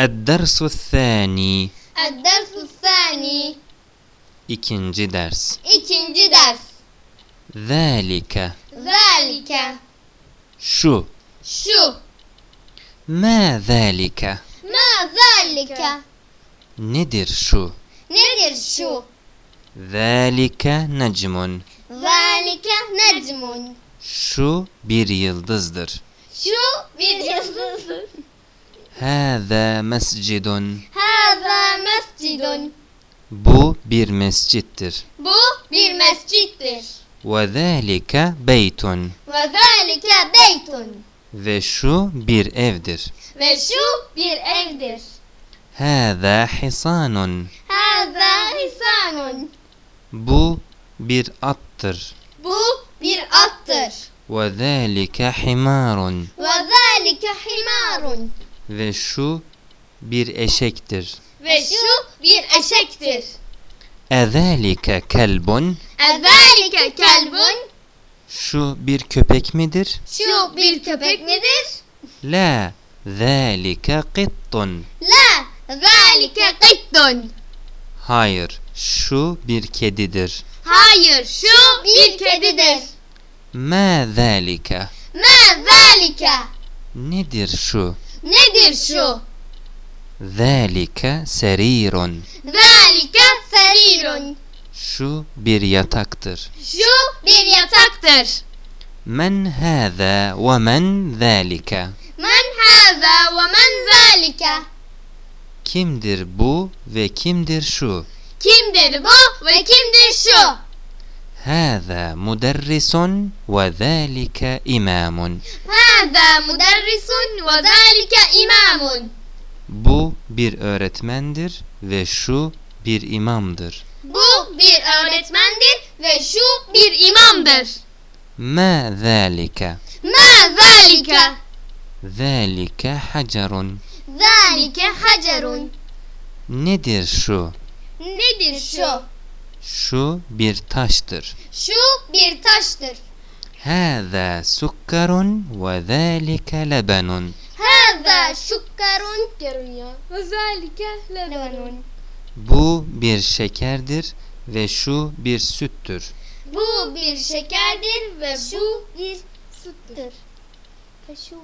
الدرس الثاني الدرس الثاني İkinci ders ikinci ders ذلك ذلك şu şu ما ذلك ma ذلك nedir şu nedir şu ذلك نجم ذلك necmun şu bir yıldızdır şu bir yıldızdır هذا مسجد hâzâ mescidun bu bir mescittir bu bir mescittir وذلك بيت zâlike beytun ve şu bir evdir ve şu bir evdir هذا حصان hâzâ hisanun bu bir attır bu bir attır وذلك حمار zâlike himarun Ve şu bir eşektir. Ve şu bir eşektir. Ezelike kelbun. Ezelike kelbun. Şu bir köpek midir? Şu bir köpek midir? La zelike qittun. La zelike qittun. Hayır, şu bir kedidir. Hayır, şu bir kedidir. Ma zelike. Ma zelike. Nedir şu? Nedir şu? ذلك سرير Zalike serirun şu bir yataktır Şu bir yataktır من هذا ومن ذلك Men haza ve men zalike kimdir bu ve kimdir şu Kimdir bu ve kimdir şu? هذا مدرس وذلك إمام Hâzâ muderrisun ve zâlike imâmun. Bu bir öğretmendir ve şu bir imamdır. Bu bir öğretmendir ve şu bir imamdır. Ma zâlike. Ma zâlike. Zâlike hacerun. Zâlike hacerun. Nedir şu? Nedir şu? Şu bir taştır. Şu bir taştır. هذا سكر وذلك لبن Hâzâ şukkarun diyorum ya. Ve zalike lebenun. Bu bir şekerdir ve şu bir süttür. Bu bir şekerdir ve bu bir süttür. Ve şu